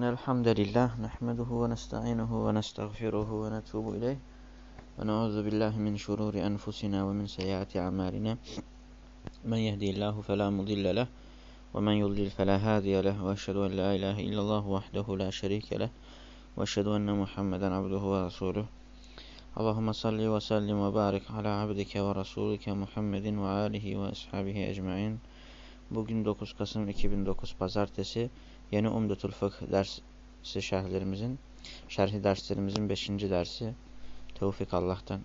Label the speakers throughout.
Speaker 1: إن الحمد لله نحمده ونستعينه ونستغفره ونتوب إليه ونعوذ بالله من شرور أنفسنا ومن سيئات أعمالنا. من يهدي الله فلا مضل له ومن يضلل فلا هادي له وأشهد أن لا إله إلا الله وحده لا شريك له وأشهد أن محمدا عبده ورسوله. اللهم صل وسلم وبارك على عبدك ورسولك محمد وآله وأصحابه أجمعين. Bugün 9 Kasım 2009 Pazartesi Yeni Umdetul Fıkh dersi şerhlerimizin, şerhi derslerimizin 5. dersi. Tevfik Allah'tan.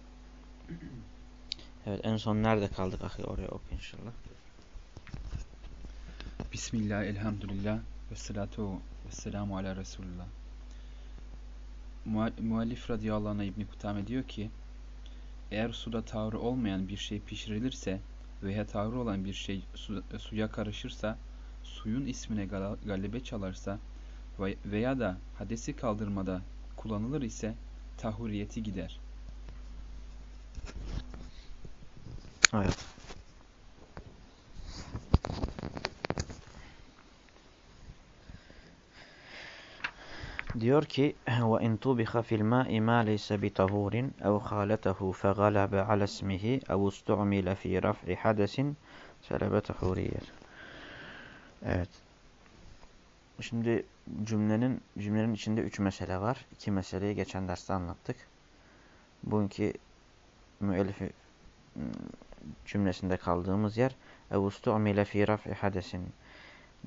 Speaker 1: Evet en son nerede kaldık ahi oraya oku inşallah.
Speaker 2: Bismillah, elhamdülillah, ve salatu ve selamu ala Resulullah. Muallif radıyallahu anh İbni Kutame diyor ki, eğer suda tavrı olmayan bir şey pişirilirse veya tavrı olan bir şey su, suya karışırsa, suyun ismine galibe çalarsa veya da hadesi kaldırmada kullanılır ise tahuriyeti gider.
Speaker 1: Evet. Diyor ki fil ma'i ma leysa bi tahurin ev khalatahu fe galaba ala ismihi ev ustu'mila fi raf'i hadesin selebe tahuriyet. Evet. Şimdi cümlenin cümlenin içinde üç mesele var. İki meseleyi geçen derste anlattık. Bugünkü müellifi cümlesinde kaldığımız yer ev ustu'mila fi raf'i hadesin.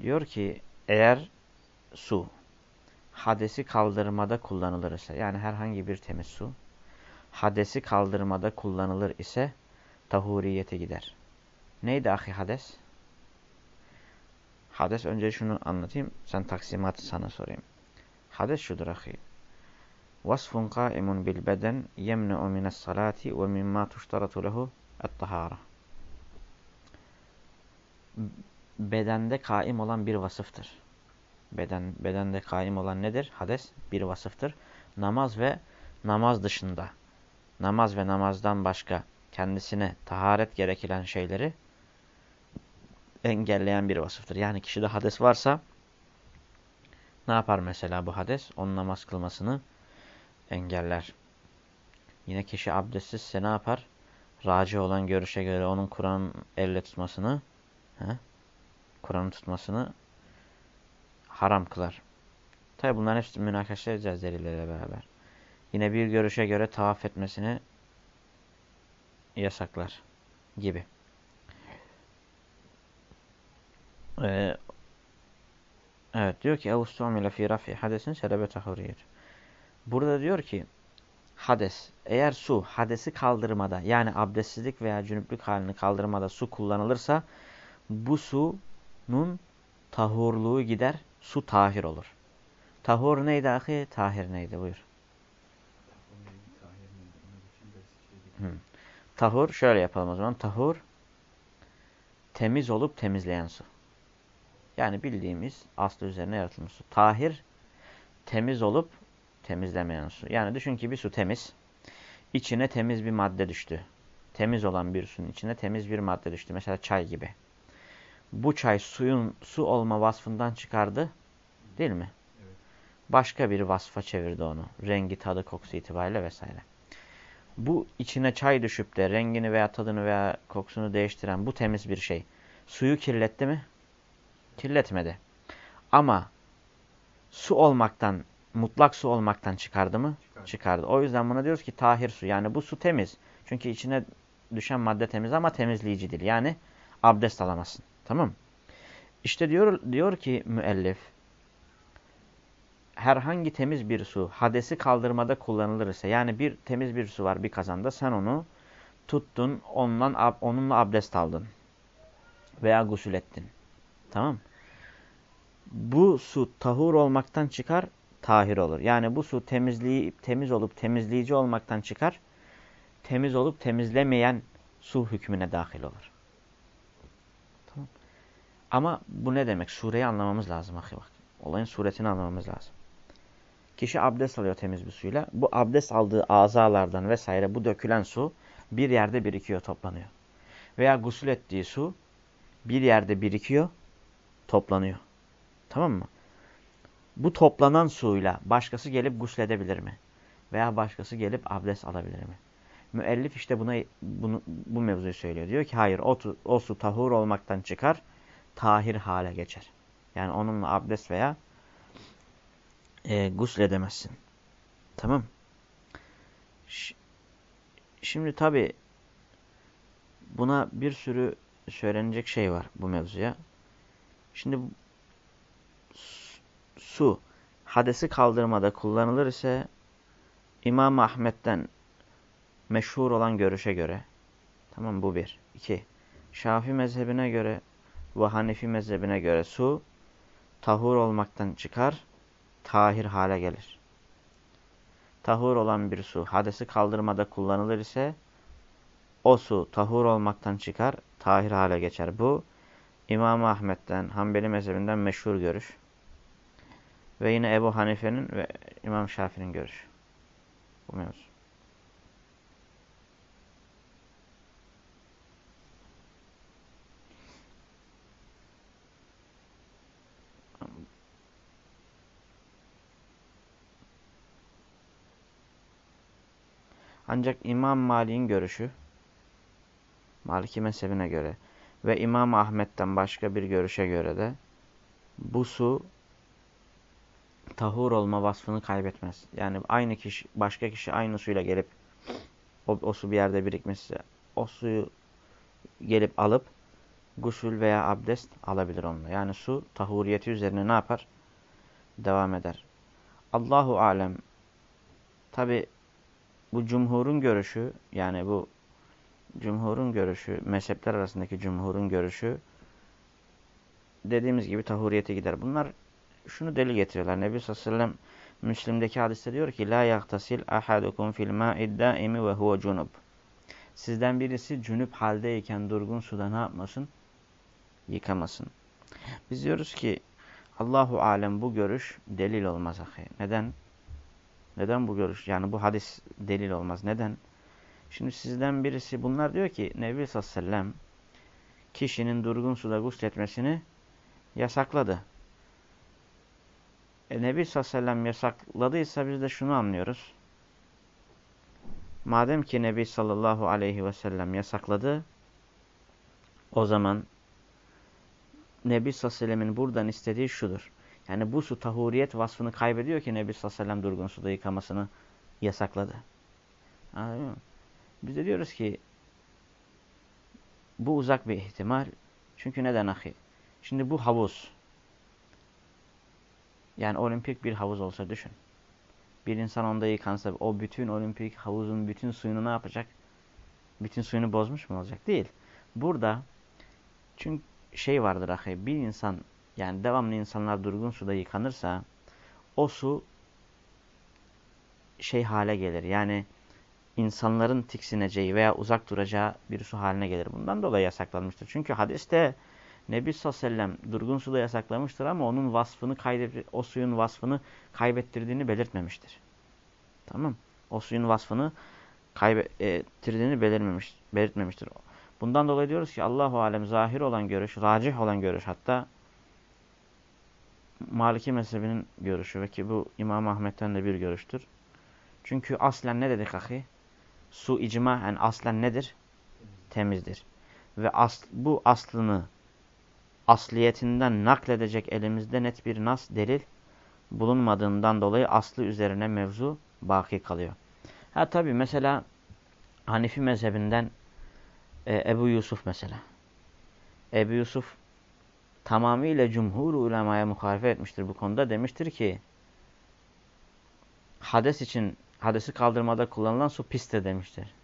Speaker 1: Diyor ki eğer su hadesi kaldırmada kullanılır ise yani herhangi bir temiz su hadesi kaldırmada kullanılır ise tahuriyete gider. Neydi ahi hades? Hades önce şunu anlatayım. Sen taksimatı sana sorayım. Hades şudur ahi. Vasfun kaimun bil beden yemne'u mines salati ve mimma tuştaratu lehu et-tahara. Bedende kaim olan bir vasıftır beden bedende kaim olan nedir? Hades bir vasıftır. Namaz ve namaz dışında, namaz ve namazdan başka kendisine taharet gerekilen şeyleri engelleyen bir vasıftır. Yani kişide hades varsa ne yapar mesela bu hades? Onun namaz kılmasını engeller. Yine kişi abdestsizse ne yapar? Raci olan görüşe göre onun Kur'an elle tutmasını, Kur'an'ı tutmasını haram kılar. Tabi bunların hepsini münakaşa edeceğiz delillerle beraber. Yine bir görüşe göre tavaf etmesini yasaklar gibi. Ee, evet diyor ki Evustumile fi rafi hadesin şerebe tahuriyet. Burada diyor ki hades eğer su hadesi kaldırmada yani abdestsizlik veya cünüplük halini kaldırmada su kullanılırsa bu sunun tahurluğu gider su tahir olur. Tahur neydi ahi? Tahir neydi? Buyur. Hı. Tahur şöyle yapalım o zaman. Tahur temiz olup temizleyen su. Yani bildiğimiz aslı üzerine yaratılmış su. Tahir temiz olup temizlemeyen su. Yani düşün ki bir su temiz. İçine temiz bir madde düştü. Temiz olan bir suyun içine temiz bir madde düştü. Mesela çay gibi bu çay suyun su olma vasfından çıkardı. Değil mi? Başka bir vasfa çevirdi onu. Rengi, tadı, kokusu itibariyle vesaire. Bu içine çay düşüp de rengini veya tadını veya kokusunu değiştiren bu temiz bir şey suyu kirletti mi? Kirletmedi. Ama su olmaktan, mutlak su olmaktan çıkardı mı? Çıkardı. çıkardı. O yüzden buna diyoruz ki tahir su. Yani bu su temiz. Çünkü içine düşen madde temiz ama temizleyici değil. Yani abdest alamazsın. Tamam. İşte diyor, diyor ki müellif herhangi temiz bir su hadesi kaldırmada kullanılırsa yani bir temiz bir su var bir kazanda sen onu tuttun ondan, onunla abdest aldın veya gusül ettin. Tamam Bu su tahur olmaktan çıkar tahir olur. Yani bu su temizliği temiz olup temizleyici olmaktan çıkar temiz olup temizlemeyen su hükmüne dahil olur. Ama bu ne demek? Sureyi anlamamız lazım. Ahi bak. Olayın suretini anlamamız lazım. Kişi abdest alıyor temiz bir suyla. Bu abdest aldığı azalardan vesaire bu dökülen su bir yerde birikiyor, toplanıyor. Veya gusül ettiği su bir yerde birikiyor, toplanıyor. Tamam mı? bu toplanan suyla başkası gelip gusledebilir mi? Veya başkası gelip abdest alabilir mi? Müellif işte buna bunu, bu mevzuyu söylüyor. Diyor ki hayır o, o su tahur olmaktan çıkar, tahir hale geçer. Yani onunla abdest veya e, gusledemezsin. Tamam. Şimdi tabi buna bir sürü söylenecek şey var bu mevzuya. Şimdi su hadesi kaldırmada kullanılır ise İmam Ahmet'ten meşhur olan görüşe göre tamam bu bir. iki Şafi mezhebine göre ve Hanefi mezhebine göre su tahur olmaktan çıkar, tahir hale gelir. Tahur olan bir su hadesi kaldırmada kullanılır ise o su tahur olmaktan çıkar, tahir hale geçer. Bu İmam Ahmet'ten, Hanbeli mezhebinden meşhur görüş. Ve yine Ebu Hanife'nin ve İmam Şafii'nin görüşü. Bu mevzu. Ancak İmam Malik'in görüşü Maliki mezhebine göre ve İmam Ahmet'ten başka bir görüşe göre de bu su tahur olma vasfını kaybetmez. Yani aynı kişi, başka kişi aynı suyla gelip o, o su bir yerde birikmişse o suyu gelip alıp gusül veya abdest alabilir onunla. Yani su tahuriyeti üzerine ne yapar? Devam eder. Allahu alem. Tabi bu cumhurun görüşü yani bu cumhurun görüşü, mezhepler arasındaki cumhurun görüşü dediğimiz gibi tahuriyete gider. Bunlar şunu deli getiriyorlar. Nebi sallallahu aleyhi ve sellem Müslim'deki hadiste diyor ki La yaktasil ahadukum fil ma'id daimi ve huve cunub. Sizden birisi cünüp haldeyken durgun suda ne yapmasın? Yıkamasın. Biz diyoruz ki Allahu alem bu görüş delil olmaz ahi. Neden? Neden bu görüş? Yani bu hadis delil olmaz. Neden? Şimdi sizden birisi bunlar diyor ki Nebi sallallahu aleyhi ve sellem kişinin durgun suda gusletmesini yasakladı. E, Nebi sallallahu aleyhi ve sellem yasakladıysa biz de şunu anlıyoruz. Madem ki Nebi sallallahu aleyhi ve sellem yasakladı o zaman Nebi sallallahu aleyhi ve sellemin buradan istediği şudur. Yani bu su tahuriyet vasfını kaybediyor ki Nebi sallallahu aleyhi ve sellem durgun suda yıkamasını yasakladı. Anladın mı? Biz de diyoruz ki bu uzak bir ihtimal. Çünkü neden ahi? Şimdi bu havuz. Yani olimpik bir havuz olsa düşün. Bir insan onda yıkansa o bütün olimpik havuzun bütün suyunu ne yapacak? Bütün suyunu bozmuş mu olacak? Değil. Burada çünkü şey vardır ahi. Bir insan yani devamlı insanlar durgun suda yıkanırsa o su şey hale gelir. Yani insanların tiksineceği veya uzak duracağı bir su haline gelir. Bundan dolayı yasaklanmıştır. Çünkü hadiste Nebi sallallahu sellem durgun suda yasaklamıştır ama onun vasfını kaybet o suyun vasfını kaybettirdiğini belirtmemiştir. Tamam? O suyun vasfını kaybettirdiğini belirtmemiş, belirtmemiştir. Bundan dolayı diyoruz ki Allahu alem zahir olan görüş, racih olan görüş hatta Maliki mezhebinin görüşü ve ki bu İmam Ahmet'ten de bir görüştür. Çünkü aslen ne dedik ahi? Su icma yani aslen nedir? Temizdir. Ve as, bu aslını asliyetinden nakledecek elimizde net bir nas delil bulunmadığından dolayı aslı üzerine mevzu baki kalıyor. Ha tabi mesela Hanifi mezhebinden e, Ebu Yusuf mesela. Ebu Yusuf tamamıyla cumhur ulemaya muhalife etmiştir bu konuda. Demiştir ki hades için hadesi kaldırmada kullanılan su pistir demiştir.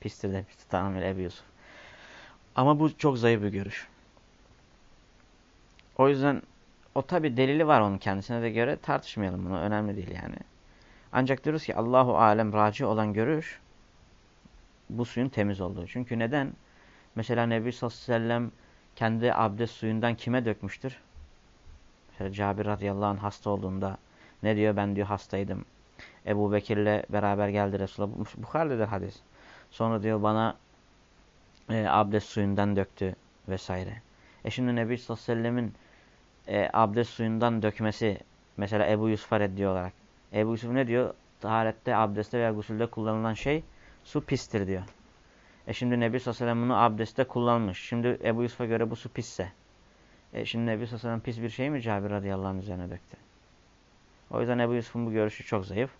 Speaker 1: Pistir demiştir tamamıyla Ebu Yusuf. Ama bu çok zayıf bir görüş. O yüzden o tabi delili var onun kendisine de göre tartışmayalım bunu. Önemli değil yani. Ancak diyoruz ki Allahu alem raci olan görüş bu suyun temiz olduğu. Çünkü neden? Mesela Nebi sallallahu aleyhi ve sellem kendi abdest suyundan kime dökmüştür? Mesela Cabir radıyallahu anh hasta olduğunda ne diyor? Ben diyor hastaydım. Ebu Bekir'le beraber geldi Resulullah. Bukhari'dedir hadis. Sonra diyor bana e, abdest suyundan döktü vesaire. E şimdi Nebi sallallahu aleyhi ve sellemin e, abdest suyundan dökmesi Mesela Ebu Yusuf'a reddi olarak. Ebu Yusuf ne diyor? Taharette, abdestte veya gusülde kullanılan şey su pistir diyor. E şimdi Nebi sallallahu bunu abdestte kullanmış. Şimdi Ebu Yusuf'a göre bu su pisse. E şimdi Nebi sallallahu pis bir şey mi Cabir radıyallahu anh üzerine döktü? O yüzden Ebu Yusuf'un bu görüşü çok zayıf.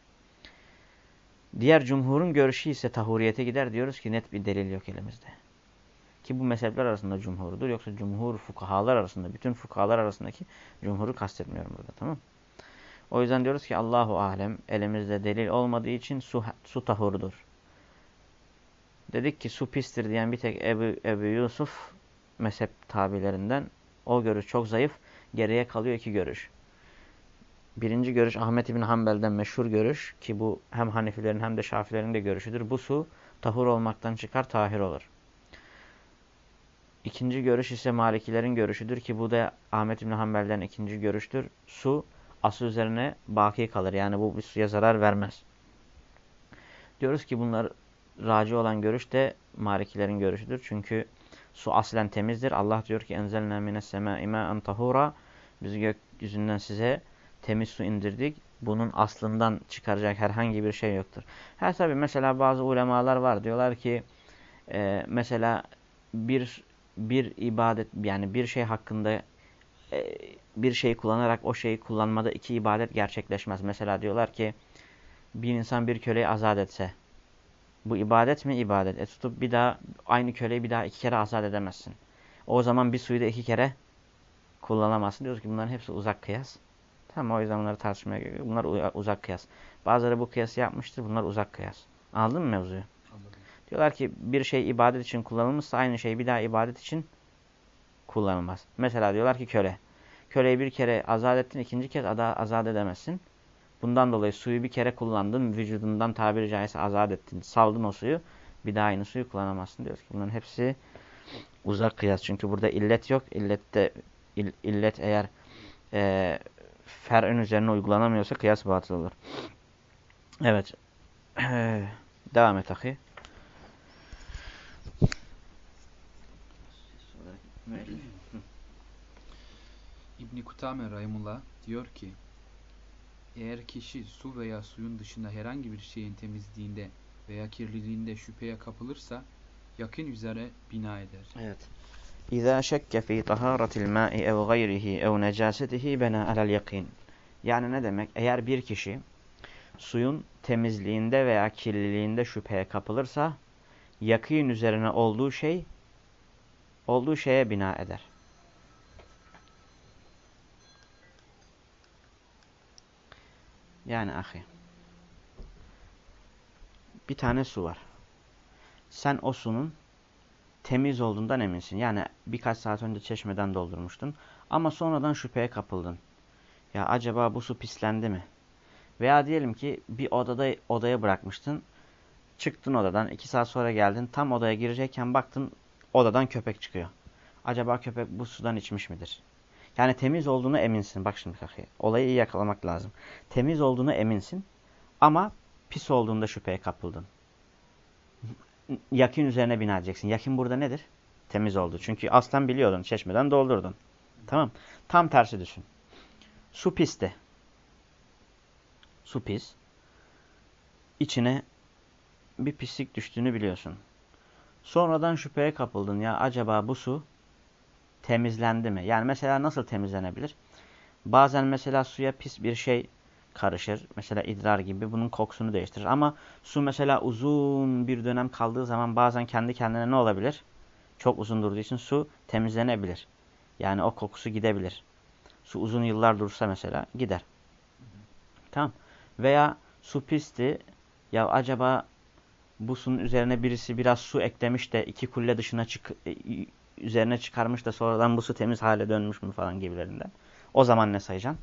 Speaker 1: Diğer cumhurun görüşü ise tahuriyete gider. Diyoruz ki net bir delil yok elimizde. Ki bu mezhepler arasında cumhurudur. Yoksa cumhur fukahalar arasında, bütün fukahalar arasındaki cumhuru kastetmiyorum burada. Tamam O yüzden diyoruz ki Allahu alem elimizde delil olmadığı için su, su tahurdur. Dedik ki su pistir diyen bir tek Ebu, Ebu Yusuf mezhep tabilerinden. O görüş çok zayıf. Geriye kalıyor iki görüş. Birinci görüş Ahmet İbni Hanbel'den meşhur görüş ki bu hem Hanefilerin hem de Şafilerin de görüşüdür. Bu su tahur olmaktan çıkar, tahir olur. İkinci görüş ise Malikilerin görüşüdür ki bu da Ahmet İbni Hanbel'den ikinci görüştür. Su asıl üzerine baki kalır. Yani bu bir suya zarar vermez. Diyoruz ki bunlar raci olan görüş de Malikilerin görüşüdür. Çünkü su aslen temizdir. Allah diyor ki enzelna mines semâ imâen tahura biz gökyüzünden size temiz su indirdik. Bunun aslından çıkaracak herhangi bir şey yoktur. Her tabi mesela bazı ulemalar var. Diyorlar ki e, mesela bir bir ibadet yani bir şey hakkında e, bir şey kullanarak o şeyi kullanmada iki ibadet gerçekleşmez. Mesela diyorlar ki bir insan bir köleyi azat etse bu ibadet mi? ibadet. E tutup bir daha aynı köleyi bir daha iki kere azat edemezsin. O zaman bir suyu da iki kere kullanamazsın. Diyoruz ki bunların hepsi uzak kıyas. Tamam o yüzden bunları tartışmaya gerek yok. Bunlar uzak kıyas. Bazıları bu kıyası yapmıştır. Bunlar uzak kıyas. Anladın mı mevzuyu? Diyorlar ki bir şey ibadet için kullanılmışsa aynı şey bir daha ibadet için kullanılmaz. Mesela diyorlar ki köle. Köleyi bir kere azat ettin, ikinci kez azat edemezsin. Bundan dolayı suyu bir kere kullandın, vücudundan tabiri caizse azat ettin, saldın o suyu. Bir daha aynı suyu kullanamazsın diyoruz bunların hepsi uzak kıyas. Çünkü burada illet yok. İllette ill, illet eğer e, fer'in üzerine uygulanamıyorsa kıyas batıl olur. Evet. Devam et ahi.
Speaker 2: İbn Kutame Rahimullah diyor ki eğer kişi su veya suyun dışında herhangi bir şeyin temizliğinde veya kirliliğinde şüpheye kapılırsa yakın üzere bina eder.
Speaker 1: Evet. İza şekke fi taharatil ma'i ev gayrihi ev necasetihi bena alel yakin. Yani ne demek? Eğer bir kişi suyun temizliğinde veya kirliliğinde şüpheye kapılırsa yakın üzerine olduğu şey olduğu şeye bina eder. Yani ahi. Bir tane su var. Sen o sunun temiz olduğundan eminsin. Yani birkaç saat önce çeşmeden doldurmuştun. Ama sonradan şüpheye kapıldın. Ya acaba bu su pislendi mi? Veya diyelim ki bir odada odaya bırakmıştın. Çıktın odadan. iki saat sonra geldin. Tam odaya girecekken baktın odadan köpek çıkıyor. Acaba köpek bu sudan içmiş midir? Yani temiz olduğunu eminsin. Bak şimdi kakıya. Olayı iyi yakalamak lazım. Temiz olduğunu eminsin. Ama pis olduğunda şüpheye kapıldın. Yakin üzerine bina edeceksin. Yakin burada nedir? Temiz oldu. Çünkü aslen biliyordun. Çeşmeden doldurdun. Tamam. Tam tersi düşün. Su pisti. Su pis. İçine bir pislik düştüğünü biliyorsun. Sonradan şüpheye kapıldın. Ya acaba bu su temizlendi mi? Yani mesela nasıl temizlenebilir? Bazen mesela suya pis bir şey karışır. Mesela idrar gibi bunun kokusunu değiştirir. Ama su mesela uzun bir dönem kaldığı zaman bazen kendi kendine ne olabilir? Çok uzun durduğu için su temizlenebilir. Yani o kokusu gidebilir. Su uzun yıllar dursa mesela gider. Tamam. Veya su pisti. Ya acaba bu suyun üzerine birisi biraz su eklemiş de iki kulle dışına çık e, üzerine çıkarmış da sonradan bu su temiz hale dönmüş mü falan gibilerinden. O zaman ne sayacaksın?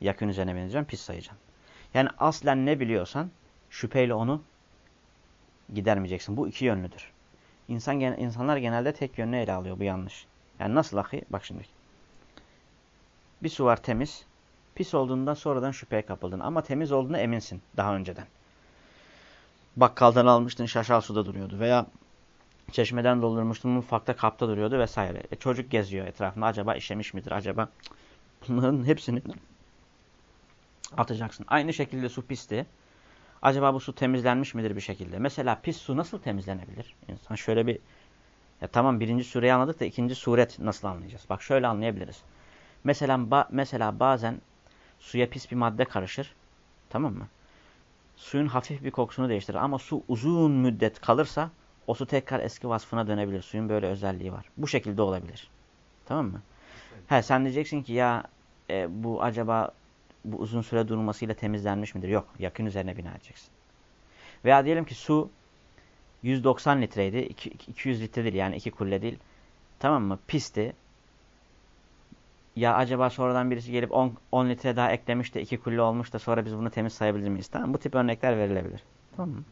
Speaker 1: Yakın üzerine bineceksin, pis sayacaksın. Yani aslen ne biliyorsan şüpheyle onu gidermeyeceksin. Bu iki yönlüdür. İnsan, insanlar genelde tek yönlü ele alıyor. Bu yanlış. Yani nasıl ahi? Bak şimdi. Bir su var temiz. Pis olduğunda sonradan şüpheye kapıldın. Ama temiz olduğunu eminsin daha önceden. Bakkaldan almıştın şaşal suda duruyordu. Veya çeşmeden doldurmuştun mutfakta kapta duruyordu vesaire. E, çocuk geziyor etrafında. Acaba işemiş midir? Acaba bunların hepsini Atacaksın. Aynı şekilde su pisti. Acaba bu su temizlenmiş midir bir şekilde? Mesela pis su nasıl temizlenebilir? İnsan şöyle bir ya tamam birinci sureyi anladık da ikinci suret nasıl anlayacağız? Bak şöyle anlayabiliriz. Mesela ba mesela bazen suya pis bir madde karışır. Tamam mı? Suyun hafif bir kokusunu değiştirir ama su uzun müddet kalırsa o su tekrar eski vasfına dönebilir. Suyun böyle özelliği var. Bu şekilde olabilir. Tamam mı? He, sen diyeceksin ki ya e, bu acaba bu uzun süre durmasıyla temizlenmiş midir? Yok. Yakın üzerine bina edeceksin. Veya diyelim ki su 190 litreydi. 200 litre değil yani 2 kulle değil. Tamam mı? Pisti. Ya acaba sonradan birisi gelip 10, 10 litre daha eklemiş de 2 kulle olmuş da sonra biz bunu temiz sayabilir miyiz? Tamam Bu tip örnekler verilebilir. Tamam mı?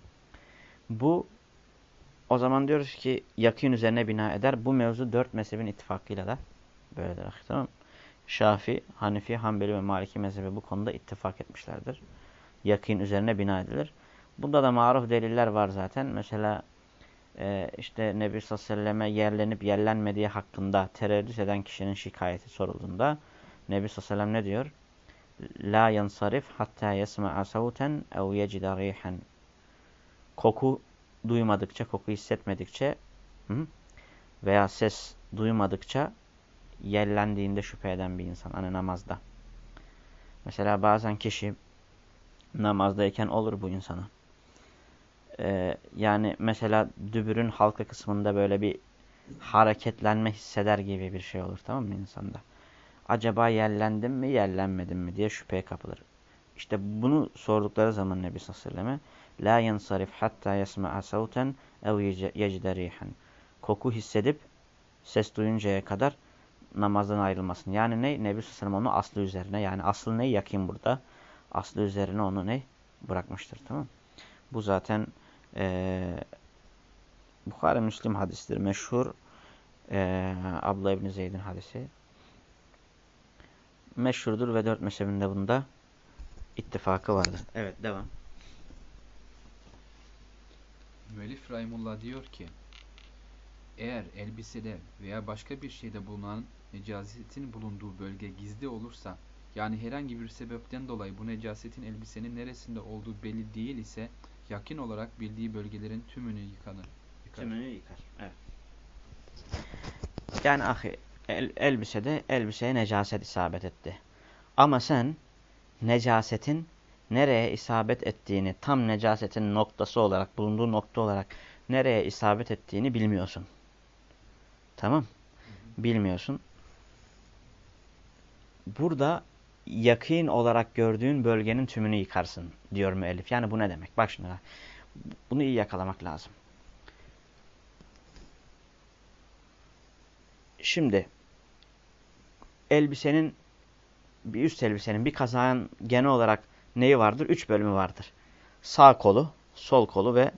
Speaker 1: Bu o zaman diyoruz ki yakın üzerine bina eder. Bu mevzu dört mezhebin ittifakıyla da böyledir. Tamam? Şafi, Hanefi, Hanbeli ve Maliki mezhebi bu konuda ittifak etmişlerdir. Yakın üzerine bina edilir. Bunda da maruf deliller var zaten. Mesela e, işte Nebi selleme yerlenip yerlenmediği hakkında tereddüt eden kişinin şikayeti sorulduğunda Nebi sellem ne diyor? La yansarif hatta yesma'a savuten ev yecida rihen. Koku duymadıkça, koku hissetmedikçe hı? veya ses duymadıkça yerlendiğinde şüphe eden bir insan. Hani namazda. Mesela bazen kişi namazdayken olur bu insana. Ee, yani mesela dübürün halka kısmında böyle bir hareketlenme hisseder gibi bir şey olur tamam mı insanda? Acaba yerlendim mi yerlenmedim mi diye şüpheye kapılır. İşte bunu sordukları zaman Nebi sallallahu La yansarif hatta yesma'a savten ev yecde rihen. Koku hissedip ses duyuncaya kadar namazdan ayrılmasın. Yani ne? Nebi Sallallahu onu aslı üzerine yani aslı ne? Yakin burada. Aslı üzerine onu ne? Bırakmıştır. Tamam Bu zaten e, Bukhara Müslim hadistir. Meşhur e, Abla İbni Zeyd'in hadisi. Meşhurdur ve dört mezhebinde bunda ittifakı vardır. Evet devam.
Speaker 2: Müellif Rahimullah diyor ki eğer elbisede veya başka bir şeyde bulunan necasetin bulunduğu bölge gizli olursa yani herhangi bir sebepten dolayı bu necasetin elbisenin neresinde olduğu belli değil ise yakin olarak bildiği bölgelerin tümünü yıkanır.
Speaker 1: Yıkar. Tümünü yıkar. Evet. Yani ahi el, elbisede elbiseye necaset isabet etti. Ama sen necasetin nereye isabet ettiğini, tam necasetin noktası olarak, bulunduğu nokta olarak nereye isabet ettiğini bilmiyorsun. Tamam? Bilmiyorsun. Burada yakın olarak gördüğün bölgenin tümünü yıkarsın diyor müellif. Yani bu ne demek? Bak şimdi. Bunu iyi yakalamak lazım. Şimdi elbisenin bir üst elbisenin bir kazağın genel olarak neyi vardır? Üç bölümü vardır. Sağ kolu, sol kolu ve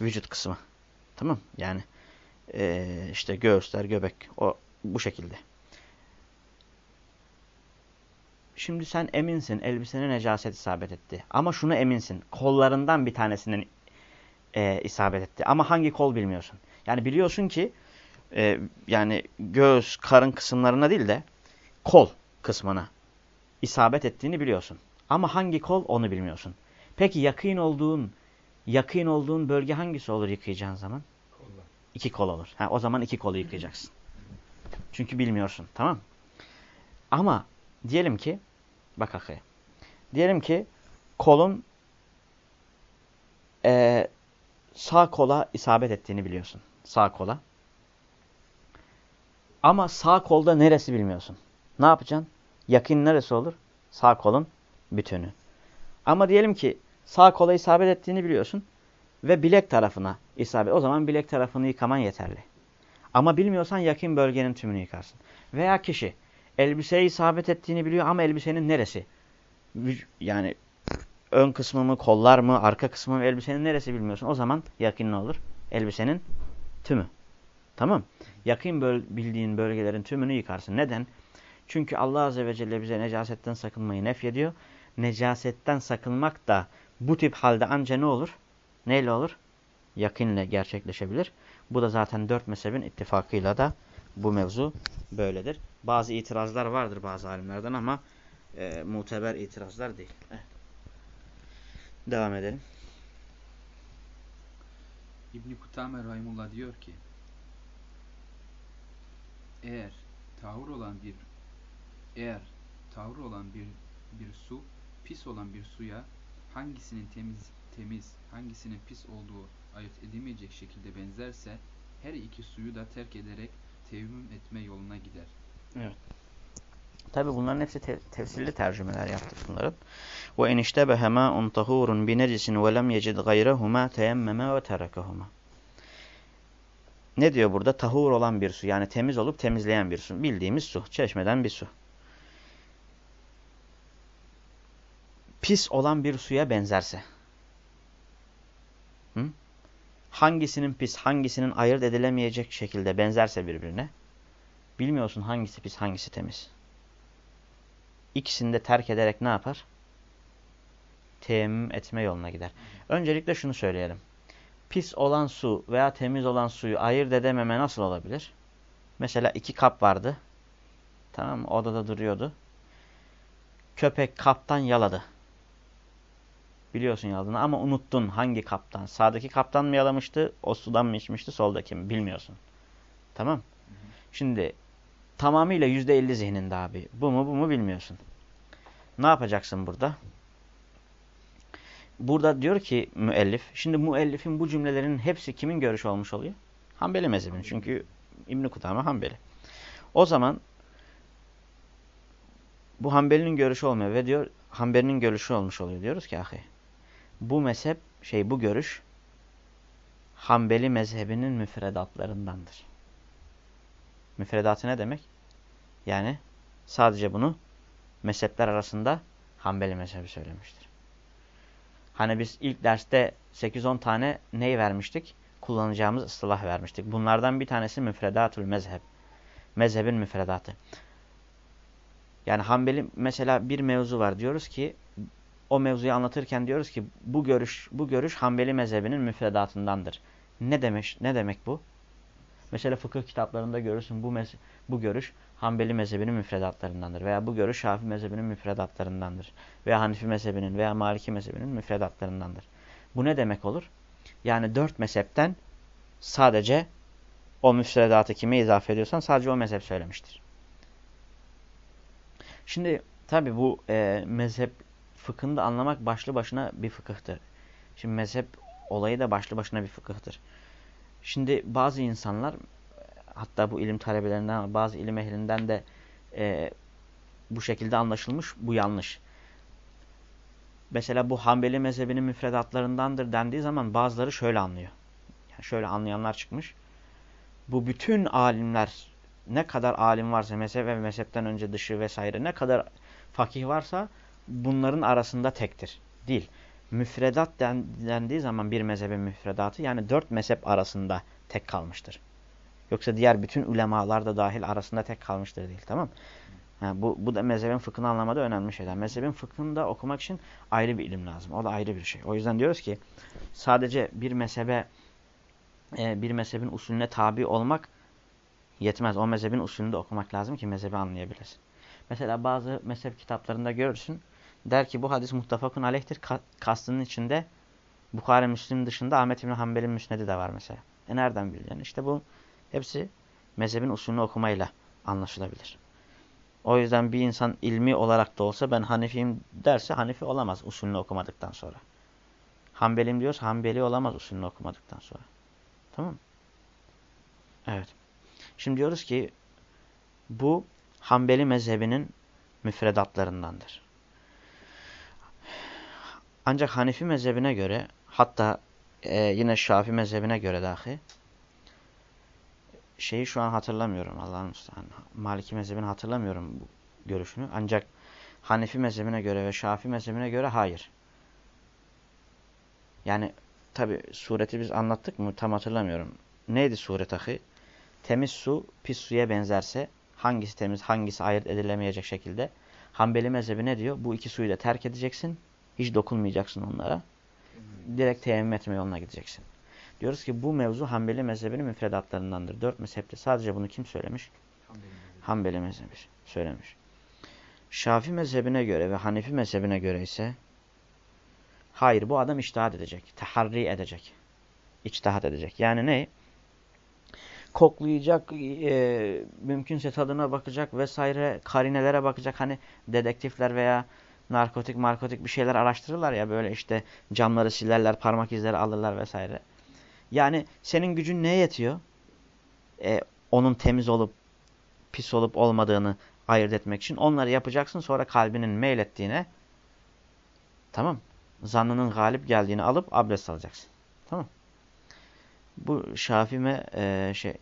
Speaker 1: vücut kısmı. Tamam Yani e, işte göğüsler, göbek o bu şekilde. Şimdi sen eminsin elbisenin necaset isabet etti. Ama şunu eminsin. Kollarından bir tanesinin e, isabet etti. Ama hangi kol bilmiyorsun. Yani biliyorsun ki e, yani göğüs, karın kısımlarına değil de kol kısmına isabet ettiğini biliyorsun. Ama hangi kol onu bilmiyorsun. Peki yakın olduğun yakın olduğun bölge hangisi olur yıkayacağın zaman? Kollar. İki kol olur. Ha, o zaman iki kolu yıkayacaksın. Çünkü bilmiyorsun. Tamam Ama diyelim ki bak akıya. Diyelim ki kolun e, sağ kola isabet ettiğini biliyorsun. Sağ kola. Ama sağ kolda neresi bilmiyorsun. Ne yapacaksın? Yakın neresi olur? Sağ kolun bütünü. Ama diyelim ki sağ kola isabet ettiğini biliyorsun ve bilek tarafına isabet. O zaman bilek tarafını yıkaman yeterli. Ama bilmiyorsan yakın bölgenin tümünü yıkarsın. Veya kişi elbiseye isabet ettiğini biliyor ama elbisenin neresi? Yani ön kısmı mı, kollar mı, arka kısmı mı, elbisenin neresi bilmiyorsun. O zaman yakın ne olur? Elbisenin tümü. Tamam. Yakın böl bildiğin bölgelerin tümünü yıkarsın. Neden? Çünkü Allah Azze ve Celle bize necasetten sakınmayı nefyediyor. Necasetten sakınmak da bu tip halde anca ne olur? Neyle olur? Yakinle gerçekleşebilir. Bu da zaten dört mezhebin ittifakıyla da bu mevzu böyledir. Bazı itirazlar vardır bazı alimlerden ama e, muteber itirazlar değil. Evet. Devam edelim.
Speaker 2: İbn Kutame Rahimullah diyor ki eğer tahur olan bir eğer tahur olan bir bir su pis olan bir suya hangisinin temiz temiz hangisinin pis olduğu ayırt edilmeyecek şekilde benzerse her iki suyu da terk ederek tevmüm etme yoluna gider.
Speaker 1: Evet. Tabi bunların hepsi te tefsirli tercümeler yaptık bunların. Ve en iştebehe ma'un tahurun bi necisin ve lem yecid gayrehuma teyemmeme ve terekehuma. Ne diyor burada? Tahur olan bir su. Yani temiz olup temizleyen bir su. Bildiğimiz su. Çeşmeden bir su. Pis olan bir suya benzerse. Hı? Hangisinin pis, hangisinin ayırt edilemeyecek şekilde benzerse birbirine. Bilmiyorsun hangisi pis, hangisi temiz. İkisini de terk ederek ne yapar? Teyemmüm etme yoluna gider. Öncelikle şunu söyleyelim pis olan su veya temiz olan suyu ayırt edememe nasıl olabilir? Mesela iki kap vardı. Tamam mı? Odada duruyordu. Köpek kaptan yaladı. Biliyorsun yaladığını ama unuttun hangi kaptan. Sağdaki kaptan mı yalamıştı, o sudan mı içmişti, soldaki mi bilmiyorsun. Tamam. Şimdi tamamıyla yüzde elli zihninde abi. Bu mu bu mu bilmiyorsun. Ne yapacaksın burada? burada diyor ki müellif, şimdi müellifin bu cümlelerinin hepsi kimin görüşü olmuş oluyor? Hanbeli mezhebinin. Çünkü İbn-i Kutame Hanbeli. O zaman bu Hanbeli'nin görüşü olmuyor ve diyor Hanbeli'nin görüşü olmuş oluyor. Diyoruz ki ahi bu mezhep şey bu görüş Hanbeli mezhebinin müfredatlarındandır. Müfredatı ne demek? Yani sadece bunu mezhepler arasında Hanbeli mezhebi söylemiştir. Hani biz ilk derste 8-10 tane ney vermiştik? Kullanacağımız ıslah vermiştik. Bunlardan bir tanesi müfredatül mezheb. Mezhebin müfredatı. Yani Hanbeli mesela bir mevzu var diyoruz ki o mevzuyu anlatırken diyoruz ki bu görüş bu görüş Hanbeli mezhebinin müfredatındandır. Ne demek ne demek bu? Mesela fıkıh kitaplarında görürsün bu bu görüş Hanbeli mezhebinin müfredatlarındandır. Veya bu görüş Şafii mezhebinin müfredatlarındandır. Veya Hanifi mezhebinin veya Maliki mezhebinin müfredatlarındandır. Bu ne demek olur? Yani dört mezhepten sadece o müfredatı kime izafe ediyorsan sadece o mezhep söylemiştir. Şimdi tabi bu e, mezhep fıkhını da anlamak başlı başına bir fıkıhtır. Şimdi mezhep olayı da başlı başına bir fıkıhtır. Şimdi bazı insanlar hatta bu ilim talebelerinden bazı ilim ehlinden de e, bu şekilde anlaşılmış. Bu yanlış. Mesela bu Hanbeli mezhebinin müfredatlarındandır dendiği zaman bazıları şöyle anlıyor. Yani şöyle anlayanlar çıkmış. Bu bütün alimler ne kadar alim varsa mezhep ve mezhepten önce dışı vesaire ne kadar fakih varsa bunların arasında tektir. Değil. Müfredat dendiği zaman bir mezhebin müfredatı yani dört mezhep arasında tek kalmıştır. Yoksa diğer bütün ulemalar da dahil arasında tek kalmıştır değil. Tamam yani bu, bu da mezhebin fıkhını anlamada önemli şeyler. Mezhebin fıkhını da okumak için ayrı bir ilim lazım. O da ayrı bir şey. O yüzden diyoruz ki sadece bir mezhebe e, bir mezhebin usulüne tabi olmak yetmez. O mezhebin usulünü de okumak lazım ki mezhebi anlayabilirsin. Mesela bazı mezhep kitaplarında görürsün. Der ki bu hadis muhtafakun aleyhtir. Kastının içinde Bukhari Müslim dışında Ahmet İbni Hanbel'in müsnedi de var mesela. E nereden bileceksin? İşte bu Hepsi mezhebin usulünü okumayla anlaşılabilir. O yüzden bir insan ilmi olarak da olsa ben Hanefiyim derse Hanefi olamaz usulünü okumadıktan sonra. Hanbelim diyorsa Hanbeli olamaz usulünü okumadıktan sonra. Tamam Evet. Şimdi diyoruz ki bu Hanbeli mezhebinin müfredatlarındandır. Ancak Hanefi mezhebine göre hatta e, yine Şafi mezhebine göre dahi şeyi şu an hatırlamıyorum Allah'ın müstahane. Maliki mezhebini hatırlamıyorum bu görüşünü. Ancak Hanefi mezhebine göre ve Şafi mezhebine göre hayır. Yani tabi sureti biz anlattık mı tam hatırlamıyorum. Neydi suret ahi? Temiz su pis suya benzerse hangisi temiz hangisi ayırt edilemeyecek şekilde. Hanbeli mezhebi ne diyor? Bu iki suyu da terk edeceksin. Hiç dokunmayacaksın onlara. Direkt teyemmüm etme yoluna gideceksin. Diyoruz ki bu mevzu Hanbeli mezhebinin müfredatlarındandır. Dört mezhepte sadece bunu kim söylemiş? Hanbeli, mezhebi söylemiş. Şafi mezhebine göre ve Hanefi mezhebine göre ise hayır bu adam içtihat edecek. Taharri edecek. İçtihat edecek. Yani ne? Koklayacak, e, mümkünse tadına bakacak vesaire, karinelere bakacak. Hani dedektifler veya narkotik, markotik bir şeyler araştırırlar ya böyle işte camları silerler, parmak izleri alırlar vesaire. Yani senin gücün neye yetiyor? E, onun temiz olup pis olup olmadığını ayırt etmek için onları yapacaksın. Sonra kalbinin meylettiğine tamam zannının galip geldiğini alıp abdest alacaksın. Tamam Bu Şafime e, şey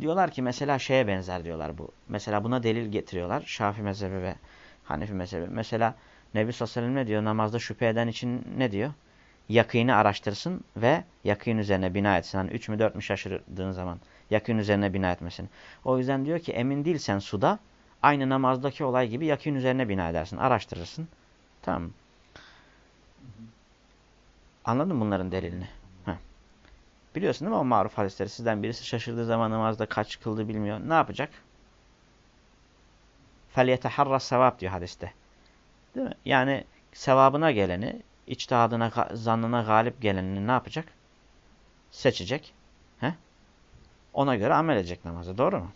Speaker 1: diyorlar ki mesela şeye benzer diyorlar bu. Mesela buna delil getiriyorlar. Şafi mezhebi ve Hanefi mezhebi. Mesela Nebi Sallallahu ne diyor? Namazda şüphe eden için ne diyor? Yakini araştırsın ve yakın üzerine bina etsin. Hani üç mü dört mü şaşırdığın zaman yakın üzerine bina etmesin. O yüzden diyor ki emin değilsen suda aynı namazdaki olay gibi yakın üzerine bina edersin. Araştırırsın. Tamam Anladın mı bunların delilini? Heh. Biliyorsun değil mi o maruf hadisleri? Sizden birisi şaşırdığı zaman namazda kaç kıldı bilmiyor. Ne yapacak? فَلْيَتَحَرَّ sevap diyor hadiste. Değil mi? Yani sevabına geleni, içtihadına, zannına galip gelenini ne yapacak? Seçecek. He? Ona göre amel edecek namazı. Doğru mu?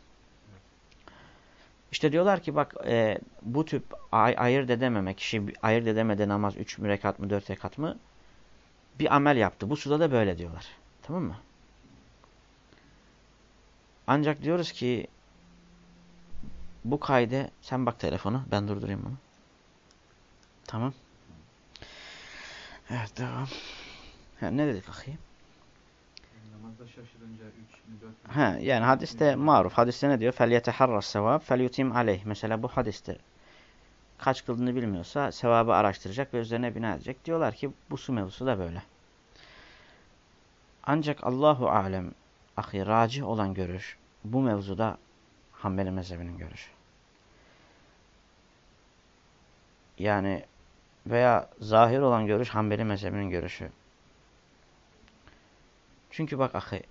Speaker 1: İşte diyorlar ki bak e, bu tip ay ayırt edememek, kişi ayırt edemedi namaz 3 rekat mı 4 rekat mı bir amel yaptı. Bu suda da böyle diyorlar. Tamam mı? Ancak diyoruz ki bu kayde sen bak telefonu ben durdurayım bunu. Tamam. Evet devam. Ha, ne dedik bakayım?
Speaker 2: Namazda şaşırınca 3 4
Speaker 1: Ha yani hadiste maruf. Hadiste ne diyor? Felyeteharras sevab felyutim aleyh. Mesela bu hadiste kaç kıldığını bilmiyorsa sevabı araştıracak ve üzerine bina edecek. Diyorlar ki bu su mevzusu da böyle. Ancak Allahu alem ahi raci olan görüş bu mevzuda Hanbeli mezhebinin görüşü. Yani veya zahir olan görüş Hanbeli mezhebinin görüşü. Çünkü bak ahi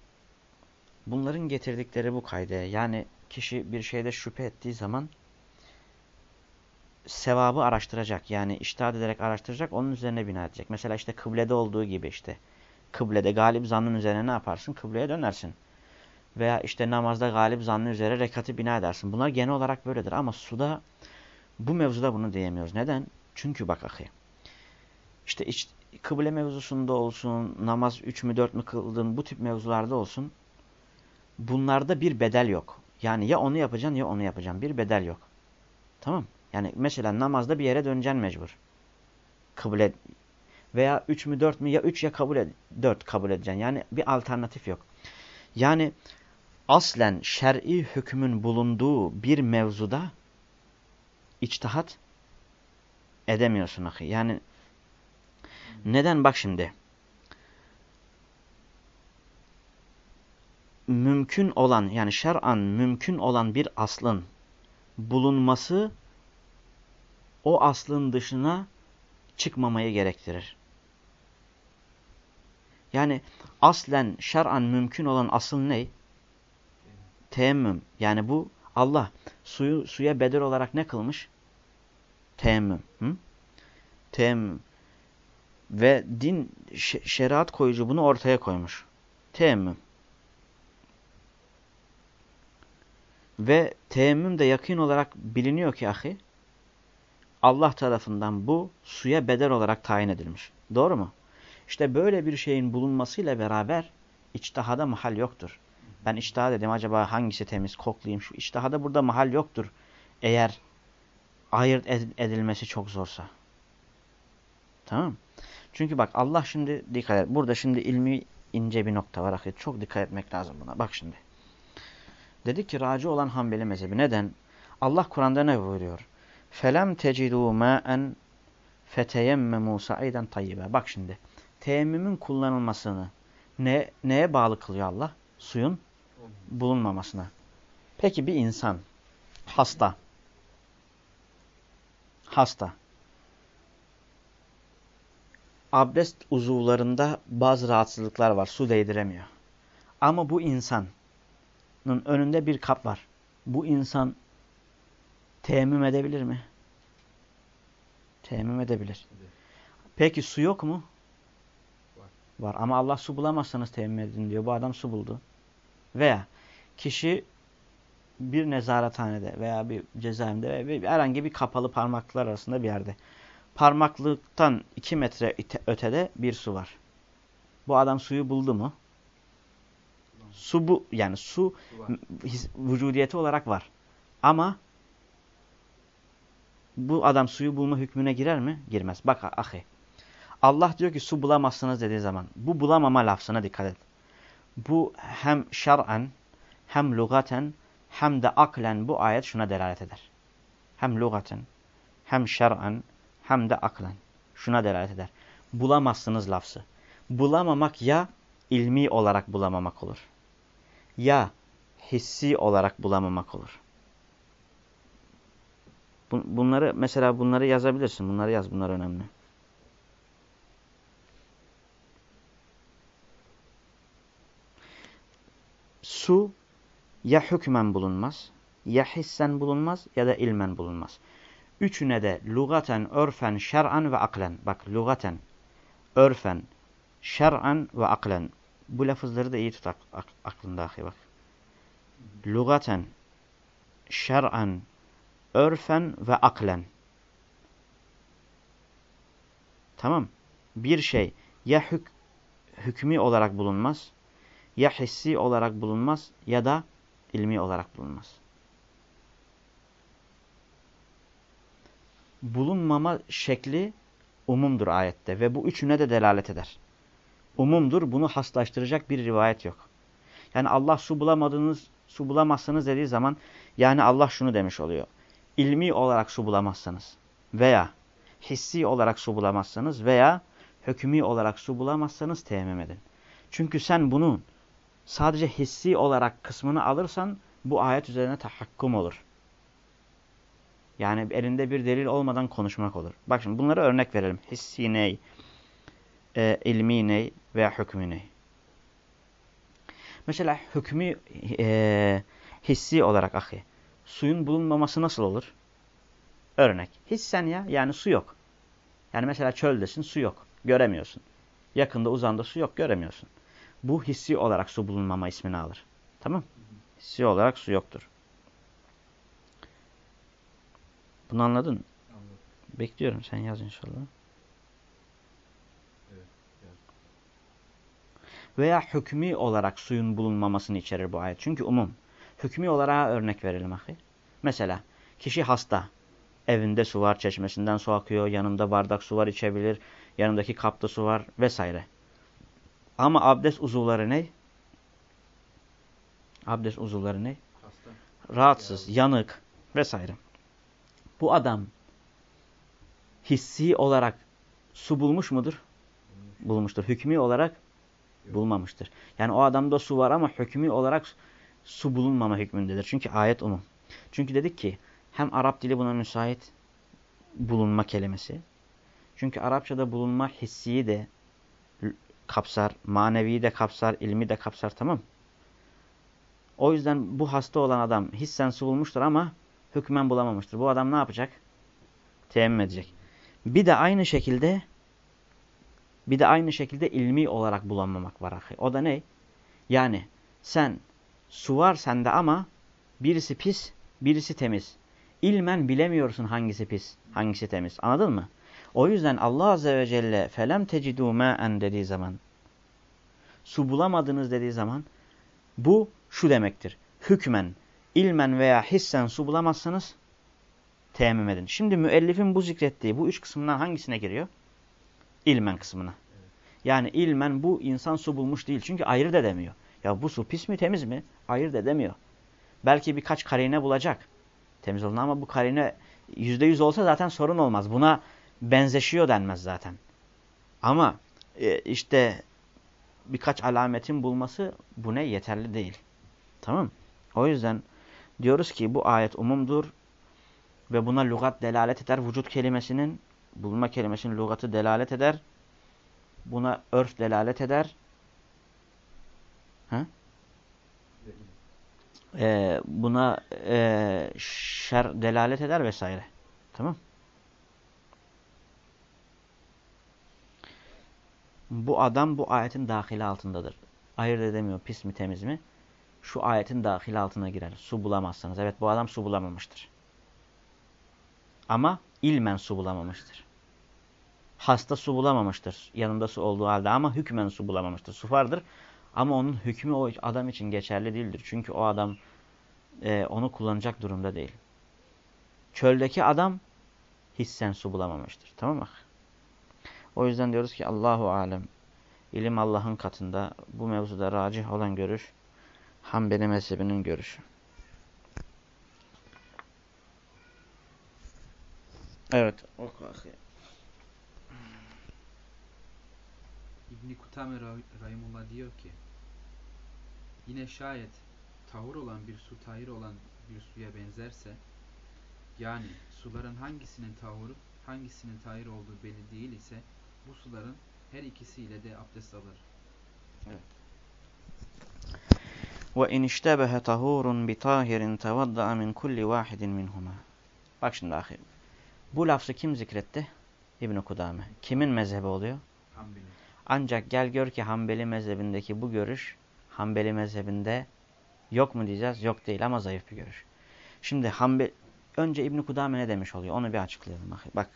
Speaker 1: bunların getirdikleri bu kayde yani kişi bir şeyde şüphe ettiği zaman sevabı araştıracak. Yani iştahat ederek araştıracak onun üzerine bina edecek. Mesela işte kıblede olduğu gibi işte kıblede galip zannın üzerine ne yaparsın? Kıbleye dönersin. Veya işte namazda galip zannı üzere rekatı bina edersin. Bunlar genel olarak böyledir ama suda bu mevzuda bunu diyemiyoruz. Neden? Çünkü bak ahi. İşte iç, kıble mevzusunda olsun, namaz 3 mü 4 mü kıldın bu tip mevzularda olsun. Bunlarda bir bedel yok. Yani ya onu yapacaksın ya onu yapacaksın. Bir bedel yok. Tamam. Yani mesela namazda bir yere döneceksin mecbur. Kıble veya 3 mü 4 mü ya 3 ya kabul ed 4 kabul edeceksin. Yani bir alternatif yok. Yani aslen şer'i hükmün bulunduğu bir mevzuda içtihat edemiyorsun ahi. Yani neden bak şimdi mümkün olan yani şer'an mümkün olan bir aslın bulunması o aslın dışına çıkmamayı gerektirir. Yani aslen şer'an mümkün olan asıl ne? Teemmüm. Yani bu Allah suyu suya bedel olarak ne kılmış? Teemmüm. Hı? Teemmüm. Ve din şeriat koyucu bunu ortaya koymuş. Teemmüm. Ve teemmüm de yakın olarak biliniyor ki ahi Allah tarafından bu suya bedel olarak tayin edilmiş. Doğru mu? İşte böyle bir şeyin bulunmasıyla beraber içtihada mahal yoktur. Ben içtihad dedim acaba hangisi temiz koklayayım şu içtihada burada mahal yoktur. Eğer ayırt edilmesi çok zorsa. Tamam Çünkü bak Allah şimdi dikkat et. Burada şimdi ilmi ince bir nokta var. Çok dikkat etmek lazım buna. Bak şimdi. Dedi ki racı olan Hanbeli mezhebi. Neden? Allah Kur'an'da ne buyuruyor? Felem tecidû mâen feteyemmemû sa'iden tayyibe. Bak şimdi. Teyemmümün kullanılmasını ne, neye bağlı kılıyor Allah? Suyun bulunmamasına. Peki bir insan hasta. Hasta. Abdest uzuvlarında bazı rahatsızlıklar var. Su değdiremiyor. Ama bu insanın önünde bir kap var. Bu insan Teyemmüm edebilir mi? Teyemmüm edebilir. Peki su yok mu?
Speaker 2: Var.
Speaker 1: Var ama Allah su bulamazsanız teyemmüm edin diyor. Bu adam su buldu. Veya kişi bir nezarethanede veya bir cezaevinde veya bir, herhangi bir kapalı parmaklıklar arasında bir yerde. Parmaklıktan iki metre ötede bir su var. Bu adam suyu buldu mu? Su bu yani su his, vücudiyeti olarak var. Ama bu adam suyu bulma hükmüne girer mi? Girmez. Bak ahi. Allah diyor ki su bulamazsınız dediği zaman bu bulamama lafzına dikkat et. Bu hem şer'en hem lugaten hem de aklen bu ayet şuna delalet eder. Hem lugaten hem şer'en hem de aklen şuna delalet eder. Bulamazsınız lafzı. Bulamamak ya ilmi olarak bulamamak olur. Ya hissi olarak bulamamak olur. Bunları mesela bunları yazabilirsin. Bunları yaz. Bunlar önemli. Su ya hükmen bulunmaz, ya hissen bulunmaz ya da ilmen bulunmaz. Üçüne de lugaten, örfen, şer'an ve aklen. Bak lugaten, örfen, şer'an ve aklen. Bu lafızları da iyi tut ak ak aklında ahi bak. Lugaten, şer'an, örfen ve aklen. Tamam. Bir şey ya hük hükmü olarak bulunmaz, ya hissi olarak bulunmaz ya da ilmi olarak bulunmaz. Bulunmama şekli umumdur ayette ve bu üçüne de delalet eder. Umumdur, bunu haslaştıracak bir rivayet yok. Yani Allah su bulamadınız, su bulamazsınız dediği zaman yani Allah şunu demiş oluyor. İlmi olarak su bulamazsanız veya hissi olarak su bulamazsanız veya hükmü olarak su bulamazsanız teyemmüm edin. Çünkü sen bunun sadece hissi olarak kısmını alırsan bu ayet üzerine tahakkum olur. Yani elinde bir delil olmadan konuşmak olur. Bak şimdi bunlara örnek verelim. Hissi ney, e, ilmi ney veya hükmü ney. Mesela hükmü e, hissi olarak ahi. Suyun bulunmaması nasıl olur? Örnek. Hissen ya yani su yok. Yani mesela çöldesin su yok. Göremiyorsun. Yakında uzanda su yok göremiyorsun. Bu hissi olarak su bulunmama ismini alır. Tamam Hissi olarak su yoktur. Bunu anladın mı? Anladım. Bekliyorum sen yaz inşallah. Evet. Veya hükmü olarak suyun bulunmamasını içerir bu ayet. Çünkü umum. Hükmü olarak örnek verelim ahi. Mesela kişi hasta. Evinde su var, çeşmesinden su akıyor, yanında bardak su var içebilir, yanındaki kapta su var vesaire. Ama abdest uzuvları ne? Abdest uzuvları ne? Hasta. Rahatsız, ya. yanık vesaire. Bu adam hissi olarak su bulmuş mudur? Bulmuş. Bulmuştur. Hükmü olarak Yok. bulmamıştır. Yani o adamda su var ama hükmü olarak su bulunmama hükmündedir. Çünkü ayet umum. Çünkü dedik ki hem Arap dili buna müsait bulunma kelimesi. Çünkü Arapçada bulunma hissiyi de kapsar, maneviyi de kapsar, ilmi de kapsar tamam O yüzden bu hasta olan adam hissen su bulmuştur ama hükmen bulamamıştır. Bu adam ne yapacak? Teyemmüm edecek. Bir de aynı şekilde bir de aynı şekilde ilmi olarak bulamamak var. O da ne? Yani sen su var sende ama birisi pis, birisi temiz. İlmen bilemiyorsun hangisi pis, hangisi temiz. Anladın mı? O yüzden Allah Azze ve Celle felem tecidû mâen dediği zaman su bulamadınız dediği zaman bu şu demektir. Hükmen, ilmen veya hissen su bulamazsanız teyemmüm edin. Şimdi müellifin bu zikrettiği bu üç kısmından hangisine giriyor? İlmen kısmına. Yani ilmen bu insan su bulmuş değil. Çünkü ayırt edemiyor. Ya bu su pis mi temiz mi? Ayırt edemiyor. Belki birkaç karine bulacak. Temiz olan ama bu karine yüzde yüz olsa zaten sorun olmaz. Buna benzeşiyor denmez zaten. Ama e, işte birkaç alametin bulması bu ne? Yeterli değil. Tamam O yüzden diyoruz ki bu ayet umumdur ve buna lügat delalet eder. Vücut kelimesinin, bulma kelimesinin lügatı delalet eder. Buna örf delalet eder. Ha? e, buna e, şer delalet eder vesaire. Tamam Bu adam bu ayetin dahili altındadır. Ayırt edemiyor pis mi temiz mi? Şu ayetin dahili altına girer. Su bulamazsanız. Evet bu adam su bulamamıştır. Ama ilmen su bulamamıştır. Hasta su bulamamıştır. Yanında su olduğu halde ama hükmen su bulamamıştır. Su vardır ama onun hükmü o adam için geçerli değildir. Çünkü o adam e, onu kullanacak durumda değil. Çöldeki adam hissen su bulamamıştır. Tamam mı? O yüzden diyoruz ki Allahu alem. İlim Allah'ın katında. Bu mevzuda racih olan görüş Hanbeli mezhebinin görüşü. Evet. Oku
Speaker 2: İbni Kutame Rahimullah diyor ki yine şayet tahur olan bir su tahir olan bir suya benzerse yani suların hangisinin tahuru hangisinin tahir olduğu belli değil ise bu suların her ikisiyle de abdest alır. Evet.
Speaker 1: İştebehe tahurun bi tahirin tevadda'a min kulli vahidin minhuma. Bak şimdi ahir. Bu lafzı kim zikretti? İbn Kudame. Kimin mezhebi oluyor?
Speaker 2: Hanbeli.
Speaker 1: Ancak gel gör ki Hanbeli mezhebindeki bu görüş Hanbeli mezhebinde yok mu diyeceğiz? Yok değil ama zayıf bir görüş. Şimdi Hanbeli önce İbn Kudame ne demiş oluyor? Onu bir açıklayalım. Bak.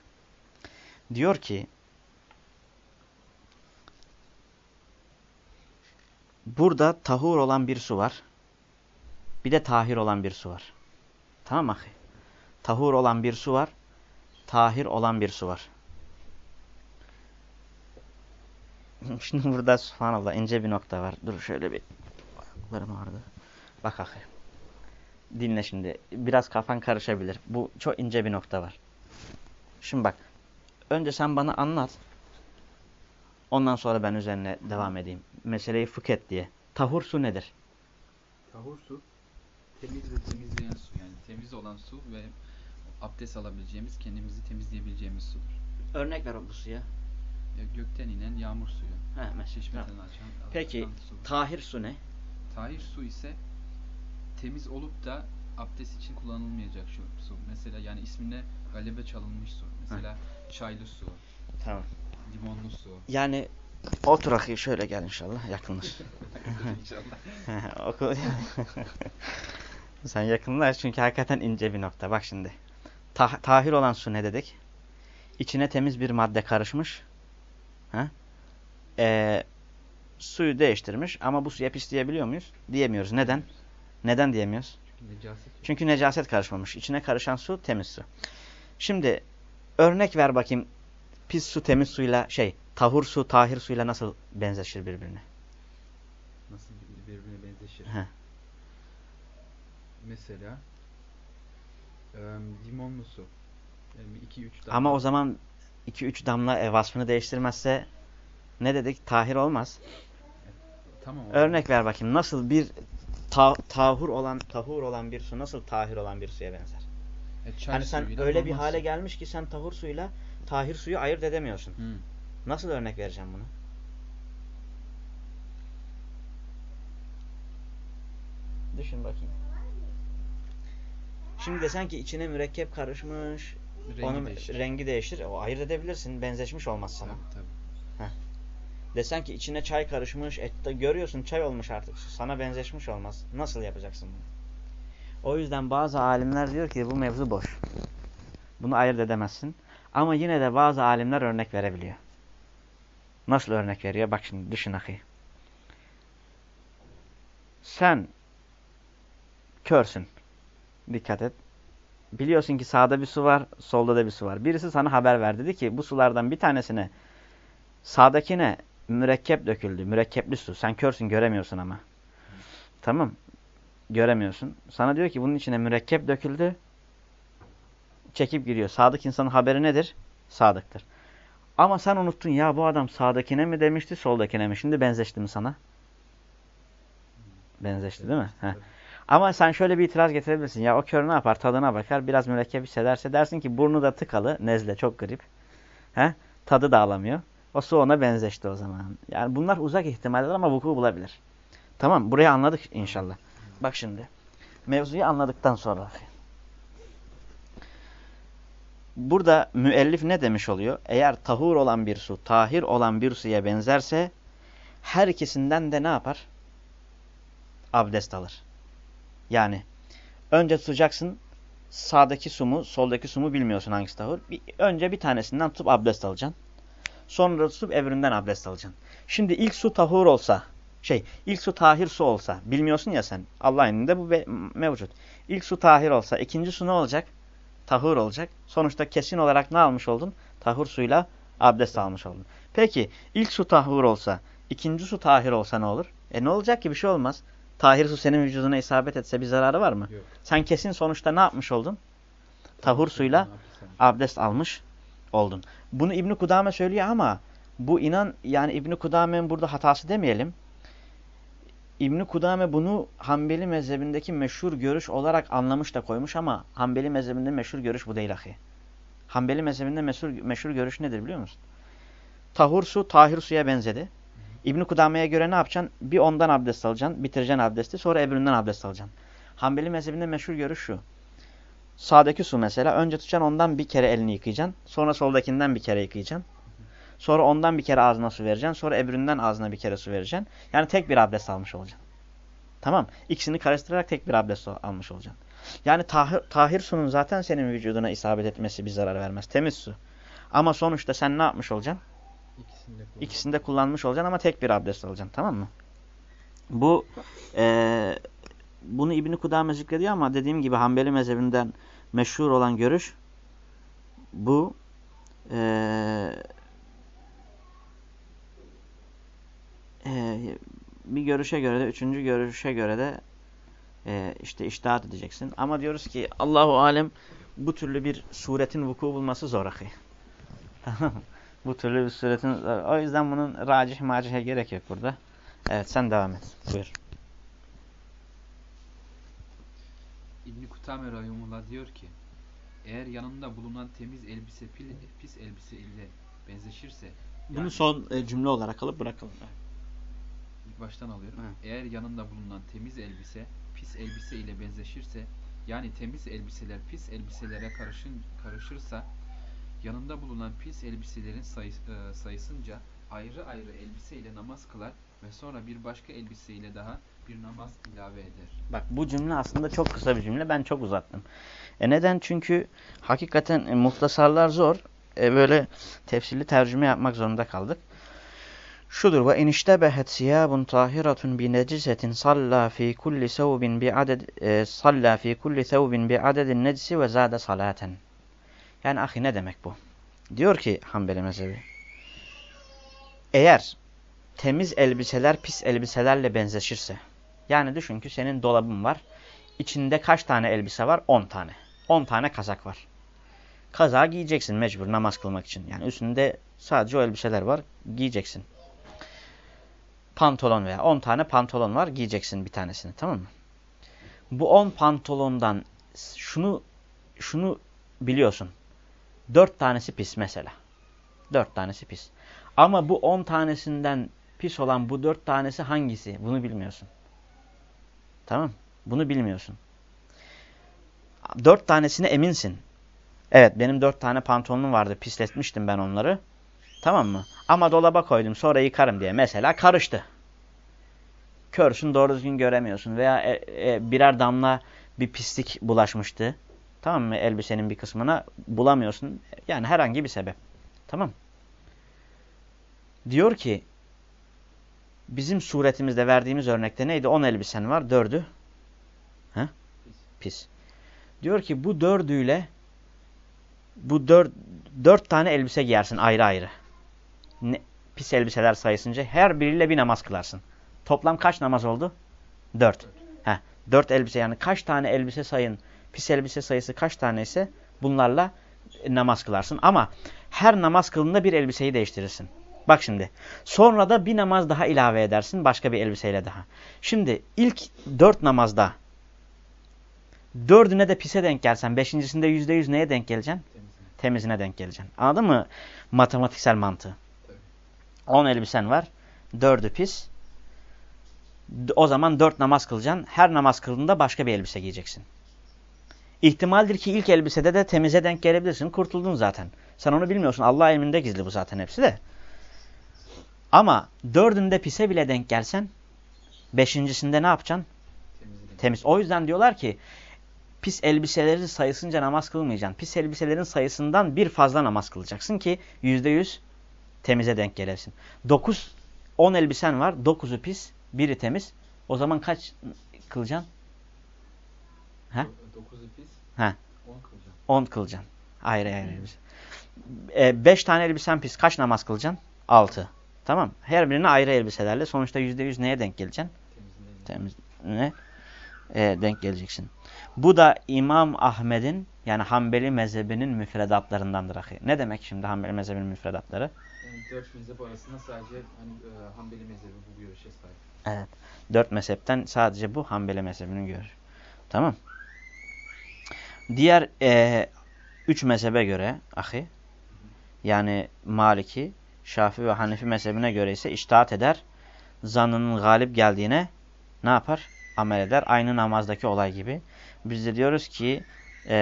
Speaker 1: Diyor ki Burada tahur olan bir su var. Bir de tahir olan bir su var. Tamam mı? Tahur olan bir su var. Tahir olan bir su var. Şimdi burada subhanallah ince bir nokta var. Dur şöyle bir ayaklarım ağrıdı. Bak ahi. Dinle şimdi. Biraz kafan karışabilir. Bu çok ince bir nokta var. Şimdi bak. Önce sen bana anlat. Ondan sonra ben üzerine devam edeyim. Meseleyi fıkhet diye. Tahur su nedir?
Speaker 2: Tahur su temiz ve temizleyen su. Yani temiz olan su ve abdest alabileceğimiz, kendimizi temizleyebileceğimiz sudur.
Speaker 1: Örnek ver o bu suya.
Speaker 2: Ya gökten inen yağmur suyu.
Speaker 1: He, mesela. açan. Peki su. tahir su ne?
Speaker 2: Tahir su ise temiz olup da abdest için kullanılmayacak şu su. Mesela yani ismine galebe çalınmış su. Mesela Heh. çaylı su.
Speaker 1: Tamam.
Speaker 2: Limonlu su.
Speaker 1: Yani otur akıyı şöyle gel inşallah yakınlaş. inşallah. Okul. Sen yakınlaş çünkü hakikaten ince bir nokta. Bak şimdi. Ta tahir olan su ne dedik? İçine temiz bir madde karışmış. Ha? Ee, suyu değiştirmiş ama bu suya pis diyebiliyor muyuz? Diyemiyoruz. Neden? Neden diyemiyoruz?
Speaker 2: Çünkü necaset,
Speaker 1: Çünkü necaset karışmamış. İçine karışan su temiz su. Şimdi örnek ver bakayım pis su temiz suyla şey tahur su tahir suyla nasıl benzeşir birbirine?
Speaker 2: Nasıl birbirine benzeşir?
Speaker 1: He.
Speaker 2: Mesela e, limonlu su. Yani 2-3 damla.
Speaker 1: Ama o zaman 2-3 damla e, vasfını değiştirmezse ne dedik? Tahir olmaz.
Speaker 2: Tamam.
Speaker 1: Örnek ver bakayım. Nasıl bir ta tahur olan tahur olan bir su nasıl tahir olan bir suya benzer? E, hani sen öyle bir hale gelmiş ki sen tahur suyla tahir suyu ayırt edemiyorsun.
Speaker 2: Hmm.
Speaker 1: Nasıl örnek vereceğim bunu? Düşün bakayım. Şimdi desen ki içine mürekkep karışmış, rengi onun değişir. rengi değişir. O ayırt edebilirsin. Benzeşmiş olmaz sana.
Speaker 2: Tabii, tabii.
Speaker 1: Desen ki içine çay karışmış, ette görüyorsun çay olmuş artık. Sana benzeşmiş olmaz. Nasıl yapacaksın bunu? O yüzden bazı alimler diyor ki bu mevzu boş. Bunu ayırt edemezsin. Ama yine de bazı alimler örnek verebiliyor. Nasıl örnek veriyor? Bak şimdi düşün ahi. Sen körsün. Dikkat et. Biliyorsun ki sağda bir su var, solda da bir su var. Birisi sana haber verdi dedi ki bu sulardan bir tanesine sağdakine mürekkep döküldü. Mürekkepli su. Sen körsün göremiyorsun ama. Tamam. Göremiyorsun. Sana diyor ki bunun içine mürekkep döküldü. Çekip giriyor. Sadık insanın haberi nedir? Sadıktır. Ama sen unuttun ya bu adam sağdakine mi demişti soldakine mi? Şimdi benzeşti mi sana? Benzeşti değil mi? Heh. Ama sen şöyle bir itiraz getirebilirsin. Ya o kör ne yapar? Tadına bakar. Biraz mürekkep hissederse dersin ki burnu da tıkalı. Nezle çok grip. He? Tadı da alamıyor. O su ona benzeşti o zaman. Yani bunlar uzak ihtimaller ama vuku bulabilir. Tamam burayı anladık inşallah. Bak şimdi. mevzuyu anladıktan sonra. Burada müellif ne demiş oluyor? Eğer tahur olan bir su, tahir olan bir suya benzerse her ikisinden de ne yapar? Abdest alır. Yani önce tutacaksın sağdaki su mu, soldaki su mu bilmiyorsun hangisi tahur. Bir, önce bir tanesinden tutup abdest alacaksın. Sonra tutup öbüründen abdest alacaksın. Şimdi ilk su tahur olsa, şey ilk su tahir su olsa, bilmiyorsun ya sen. Allah'ın elinde bu mevcut. İlk su tahir olsa, ikinci su ne olacak? Tahur olacak. Sonuçta kesin olarak ne almış oldun? Tahur suyla abdest almış oldun. Peki ilk su tahur olsa, ikinci su tahir olsa ne olur? E ne olacak ki bir şey olmaz. Tahir su senin vücuduna isabet etse bir zararı var mı? Yok. Sen kesin sonuçta ne yapmış oldun? Tahur suyla abdest almış oldun. Bunu İbn Kudame söylüyor ama bu inan yani İbn Kudame'nin burada hatası demeyelim. İbn Kudame bunu Hanbeli mezhebindeki meşhur görüş olarak anlamış da koymuş ama Hanbeli mezhebinde meşhur görüş bu değil ahi. Hanbeli mezhebinde meşhur, meşhur görüş nedir biliyor musun? Tahur su tahir suya benzedi. İbn Kudame'ye göre ne yapacaksın? Bir ondan abdest alacaksın, bitireceksin abdesti, sonra öbüründen abdest alacaksın. Hanbeli mezhebinde meşhur görüş şu. Sağdaki su mesela önce tutacaksın ondan bir kere elini yıkayacaksın. Sonra soldakinden bir kere yıkayacaksın. Sonra ondan bir kere ağzına su vereceksin. Sonra öbüründen ağzına bir kere su vereceksin. Yani tek bir abdest almış olacaksın. Tamam. İkisini karıştırarak tek bir abdest almış olacaksın. Yani tahir, tahir sunun zaten senin vücuduna isabet etmesi bir zarar vermez. Temiz su. Ama sonuçta sen ne yapmış olacaksın? İkisini de, İkisini de kullanmış olacaksın ama tek bir abdest alacaksın. Tamam mı? Bu e, bunu İbn-i Kudame zikrediyor ama dediğim gibi Hanbeli mezhebinden meşhur olan görüş bu e, e, bir görüşe göre de üçüncü görüşe göre de e, işte iştahat edeceksin. Ama diyoruz ki Allahu alem bu türlü bir suretin vuku bulması zor ahi. bu türlü bir suretin o yüzden bunun racih macihe gerek yok burada. Evet sen devam et. Buyur.
Speaker 2: İbn-i Kutame Rahimullah diyor ki eğer yanında bulunan temiz elbise pis elbise ile benzeşirse
Speaker 1: bunu yani, son e, cümle olarak alıp bırakalım.
Speaker 2: İlk baştan alıyorum. Evet. Eğer yanında bulunan temiz elbise pis elbise ile benzeşirse yani temiz elbiseler pis elbiselere karışın, karışırsa yanında bulunan pis elbiselerin sayı, e, sayısınca ayrı ayrı elbise ile namaz kılar ve sonra bir başka elbise ile daha bir namaz ilave eder.
Speaker 1: Bak bu cümle aslında çok kısa bir cümle. Ben çok uzattım. E neden? Çünkü hakikaten e, muhtasarlar zor. E böyle tefsirli tercüme yapmak zorunda kaldık. Şudur ve iniştebehet siyabun tahiratun bi necisetin salla fi kulli sevbin bi aded e, salla fi kulli sevbin bi adedin necisi ve zade salaten. Yani ahi ne demek bu? Diyor ki Hanbeli mezhebi. Eğer temiz elbiseler pis elbiselerle benzeşirse yani düşün ki senin dolabın var. İçinde kaç tane elbise var? 10 tane. 10 tane kazak var. Kazağı giyeceksin mecbur namaz kılmak için. Yani üstünde sadece o elbiseler var. Giyeceksin. Pantolon veya 10 tane pantolon var. Giyeceksin bir tanesini. Tamam mı? Bu 10 pantolondan şunu şunu biliyorsun. 4 tanesi pis mesela. 4 tanesi pis. Ama bu 10 tanesinden pis olan bu 4 tanesi hangisi? Bunu bilmiyorsun. Tamam Bunu bilmiyorsun. Dört tanesine eminsin. Evet benim dört tane pantolonum vardı. Pisletmiştim ben onları. Tamam mı? Ama dolaba koydum sonra yıkarım diye. Mesela karıştı. Körsün doğru düzgün göremiyorsun. Veya e, e, birer damla bir pislik bulaşmıştı. Tamam mı? Elbisenin bir kısmına bulamıyorsun. Yani herhangi bir sebep. Tamam Diyor ki Bizim suretimizde verdiğimiz örnekte neydi? 10 elbisen var. Dördü. He? Pis. Diyor ki bu dördüyle bu dört, dört tane elbise giyersin ayrı ayrı. Ne, pis elbiseler sayısınca her biriyle bir namaz kılarsın. Toplam kaç namaz oldu? Dört. Heh, dört elbise yani kaç tane elbise sayın, pis elbise sayısı kaç tane ise bunlarla namaz kılarsın. Ama her namaz kılında bir elbiseyi değiştirirsin. Bak şimdi. Sonra da bir namaz daha ilave edersin başka bir elbiseyle daha. Şimdi ilk dört namazda dördüne de pise denk gelsen beşincisinde yüzde yüz neye denk geleceksin? Temizine. Temizine denk geleceksin. Anladın mı matematiksel mantığı? On elbisen var. Dördü pis. D- O zaman dört namaz kılacaksın. Her namaz kıldığında başka bir elbise giyeceksin. İhtimaldir ki ilk elbisede de temize denk gelebilirsin. Kurtuldun zaten. Sen onu bilmiyorsun. Allah ilminde gizli bu zaten hepsi de. Ama dördünde pise bile denk gelsen beşincisinde ne yapacaksın?
Speaker 2: Temizlik.
Speaker 1: Temiz. O yüzden diyorlar ki pis elbiseleri sayısınca namaz kılmayacaksın. Pis elbiselerin sayısından bir fazla namaz kılacaksın ki yüzde yüz temize denk gelesin. Dokuz, on elbisen var. Dokuzu pis, biri temiz. O zaman kaç kılacaksın? He?
Speaker 2: 9 pis.
Speaker 1: He.
Speaker 2: 10 kılacağım.
Speaker 1: On kılacaksın. Ayrı ayrı elbise. E, beş tane elbisen pis. Kaç namaz kılacaksın? Altı. Tamam. Her birine ayrı elbiselerle. Sonuçta yüzde yüz neye denk geleceksin?
Speaker 2: Temizliğe.
Speaker 1: temizliğine e, denk geleceksin. Bu da İmam Ahmed'in yani Hanbeli mezhebinin müfredatlarındandır. Ne demek şimdi Hanbeli mezhebinin müfredatları?
Speaker 2: Yani 4 mezhep arasında sadece hani, e, Hanbeli mezhebi bu görüşe sahip.
Speaker 1: Evet. Dört mezhepten sadece bu Hanbeli mezhebinin görüşü. Tamam. Diğer e, üç mezhebe göre ahi yani Maliki, Şafi ve Hanefi mezhebine göre ise iştahat eder. Zannının galip geldiğine ne yapar? Amel eder. Aynı namazdaki olay gibi. Biz de diyoruz ki e,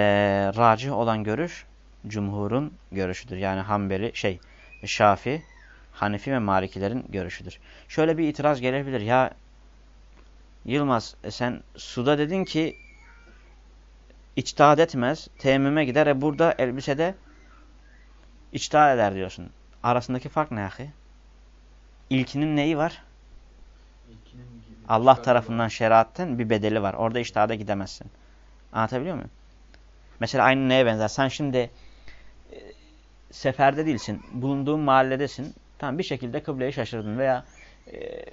Speaker 1: racih olan görüş cumhurun görüşüdür. Yani Hanbeli şey Şafi, Hanefi ve Malikilerin görüşüdür. Şöyle bir itiraz gelebilir. Ya Yılmaz e, sen suda dedin ki içtihat etmez, teyemmüme gider. E burada elbisede içtihat eder diyorsun. Arasındaki fark ne ahi? İlkinin neyi var?
Speaker 2: İlkinin
Speaker 1: Allah tarafından şeriatten bir bedeli var. Orada iştihada gidemezsin. Anlatabiliyor muyum? Mesela aynı neye benzer? Sen şimdi seferde değilsin. Bulunduğun mahalledesin. Tamam bir şekilde kıbleyi şaşırdın veya e,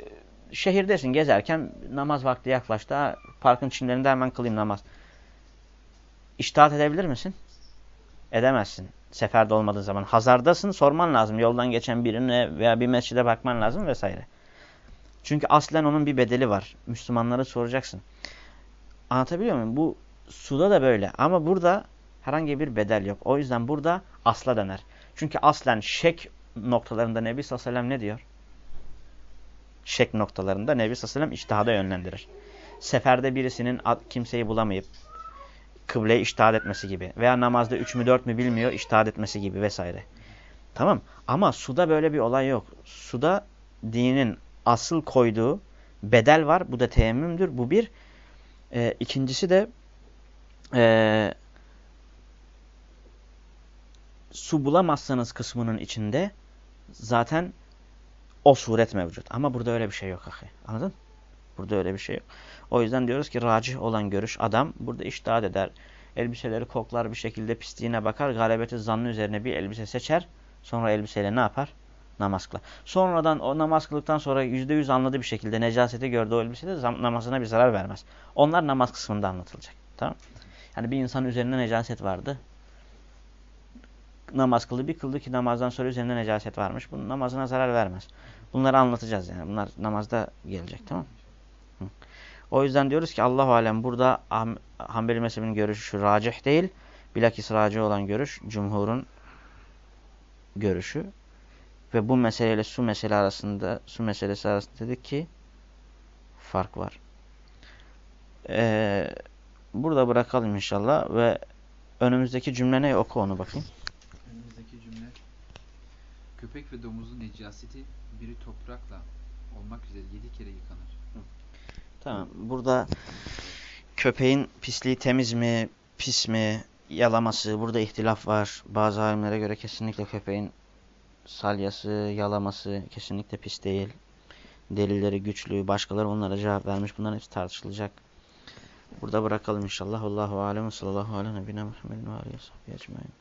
Speaker 1: şehirdesin gezerken namaz vakti yaklaştı. Ha, parkın çimlerinde hemen kılayım namaz. İştihat edebilir misin? Edemezsin. Seferde olmadığın zaman. Hazardasın sorman lazım. Yoldan geçen birine veya bir mescide bakman lazım vesaire. Çünkü aslen onun bir bedeli var. Müslümanlara soracaksın. Anlatabiliyor muyum? Bu suda da böyle. Ama burada herhangi bir bedel yok. O yüzden burada asla döner. Çünkü aslen şek noktalarında Nebi Sallallahu ne diyor? Şek noktalarında Nebi Sallallahu iştihada yönlendirir. Seferde birisinin kimseyi bulamayıp kıbleye iştihad etmesi gibi veya namazda 3 mü 4 mü bilmiyor iştihad etmesi gibi vesaire. Tamam ama suda böyle bir olay yok. Suda dinin asıl koyduğu bedel var. Bu da teyemmümdür. Bu bir. E, ikincisi de e, su bulamazsanız kısmının içinde zaten o suret mevcut. Ama burada öyle bir şey yok. Ahi. Anladın? Burada öyle bir şey yok. O yüzden diyoruz ki racih olan görüş adam burada iştahat eder. Elbiseleri koklar bir şekilde pisliğine bakar. Galebeti zannı üzerine bir elbise seçer. Sonra elbiseyle ne yapar? Namaz kılar. Sonradan o namaz kıldıktan sonra yüzde yüz anladı bir şekilde necaseti gördü o elbisede namazına bir zarar vermez. Onlar namaz kısmında anlatılacak. Tamam Yani bir insanın üzerinde necaset vardı. Namaz kıldı bir kıldı ki namazdan sonra üzerinde necaset varmış. Bunun namazına zarar vermez. Bunları anlatacağız yani. Bunlar namazda gelecek tamam. O yüzden diyoruz ki Allahu alem burada Hanbeli mezhebinin görüşü şu racih değil. Bilakis racih olan görüş cumhurun görüşü. Ve bu meseleyle su mesele arasında su meselesi arasında dedik ki fark var. Ee, burada bırakalım inşallah ve önümüzdeki cümle ne oku onu bakayım.
Speaker 2: Köpek ve domuzun necaseti biri toprakla olmak üzere yedi kere yıkanır.
Speaker 1: Tamam. Burada köpeğin pisliği temiz mi, pis mi, yalaması burada ihtilaf var. Bazı alimlere göre kesinlikle köpeğin salyası, yalaması kesinlikle pis değil. Delilleri güçlü, başkaları onlara cevap vermiş. Bunların hepsi tartışılacak. Burada bırakalım inşallah. Allahu alem sallallahu aleyhi ve sellem Muhammedin ve aleyhi ve sahbihi ecmaîn.